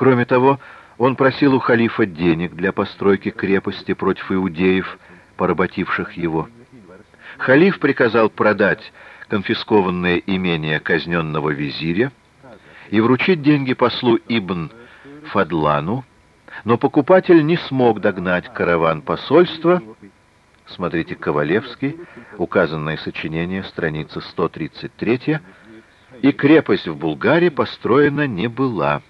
Кроме того, он просил у халифа денег для постройки крепости против иудеев, поработивших его. Халиф приказал продать конфискованное имение казненного визиря и вручить деньги послу Ибн Фадлану, но покупатель не смог догнать караван посольства. Смотрите Ковалевский, указанное сочинение, страница 133, и крепость в Булгарии построена не была.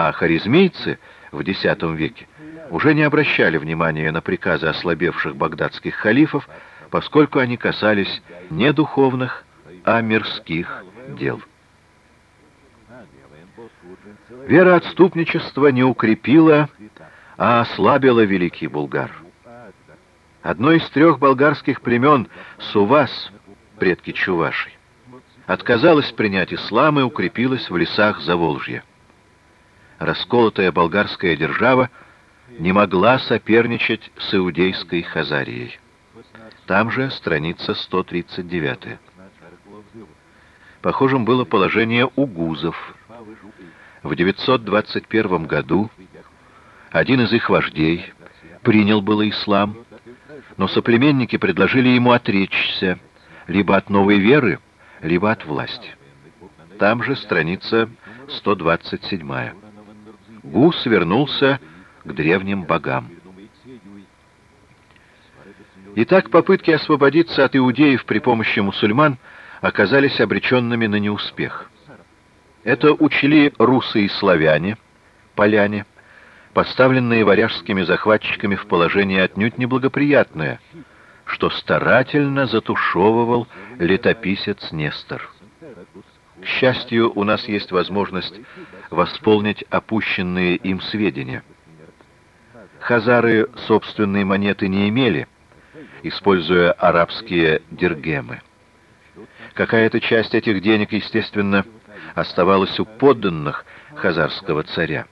А харизмийцы в X веке уже не обращали внимания на приказы ослабевших багдадских халифов, поскольку они касались не духовных, а мирских дел. Вера отступничества не укрепила, а ослабила великий Булгар. Одно из трех болгарских племен, Сувас, предки Чувашей, отказалось принять ислам и укрепилось в лесах Заволжья. Расколотая болгарская держава не могла соперничать с иудейской Хазарией. Там же страница 139. Похожим было положение у гузов. В 921 году один из их вождей принял было ислам, но соплеменники предложили ему отречься либо от новой веры, либо от власти. Там же страница 127. Гус вернулся к древним богам. Итак, попытки освободиться от иудеев при помощи мусульман оказались обреченными на неуспех. Это учли русы и славяне, поляне, поставленные варяжскими захватчиками в положение отнюдь неблагоприятное, что старательно затушевывал летописец Нестор. К счастью, у нас есть возможность восполнить опущенные им сведения. Хазары собственной монеты не имели, используя арабские диргемы. Какая-то часть этих денег, естественно, оставалась у подданных хазарского царя.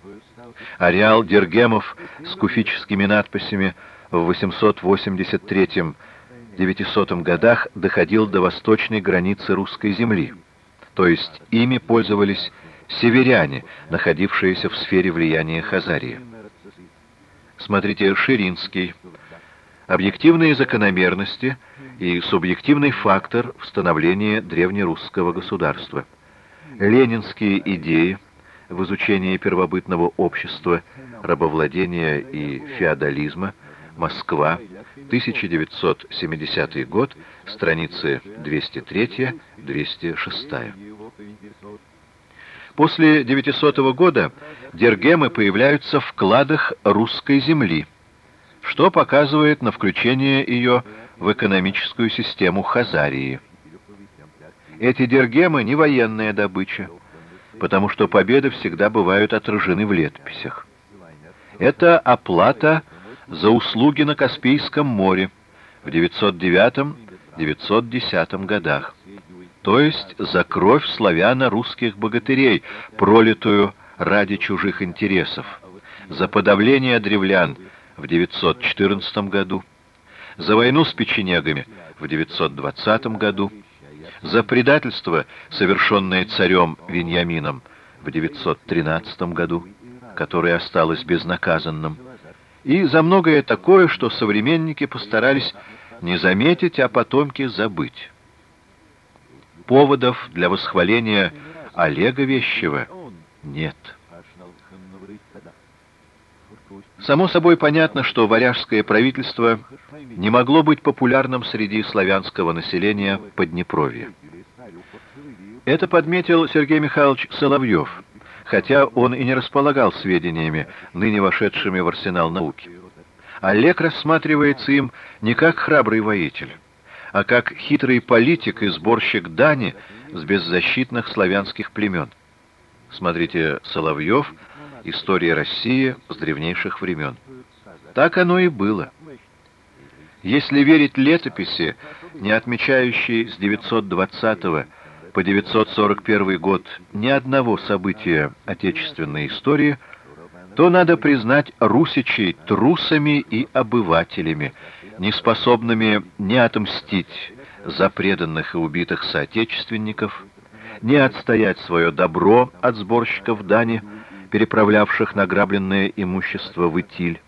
Ареал диргемов с куфическими надписями в 883-900 годах доходил до восточной границы русской земли, то есть ими пользовались северяне, находившиеся в сфере влияния Хазарии. Смотрите Ширинский, объективные закономерности и субъективный фактор в становлении древнерусского государства. Ленинские идеи в изучении первобытного общества, рабовладения и феодализма, Москва, 1970 год, страницы 203-206. После 900 года дергемы появляются в кладах русской земли – что показывает на включение ее в экономическую систему Хазарии. Эти дергемы не военная добыча, потому что победы всегда бывают отражены в летописях. Это оплата за услуги на Каспийском море в 909-910 годах, то есть за кровь славяно-русских богатырей, пролитую ради чужих интересов, за подавление древлян в 914 году, за войну с печенегами в 920 году, за предательство, совершенное царем Веньямином в 913 году, которое осталось безнаказанным, и за многое такое, что современники постарались не заметить, а потомки забыть. Поводов для восхваления Олега Вещева нет. Само собой понятно, что варяжское правительство не могло быть популярным среди славянского населения Поднепровья. Это подметил Сергей Михайлович Соловьев, хотя он и не располагал сведениями, ныне вошедшими в арсенал науки. Олег рассматривается им не как храбрый воитель, а как хитрый политик и сборщик дани с беззащитных славянских племен. Смотрите «Соловьев», История России с древнейших времен. Так оно и было. Если верить летописи, не отмечающей с 920 по 941 год ни одного события отечественной истории, то надо признать русичей трусами и обывателями, не отмстить за преданных и убитых соотечественников, не отстоять свое добро от сборщиков дани, переправлявших награбленное имущество в Итиль.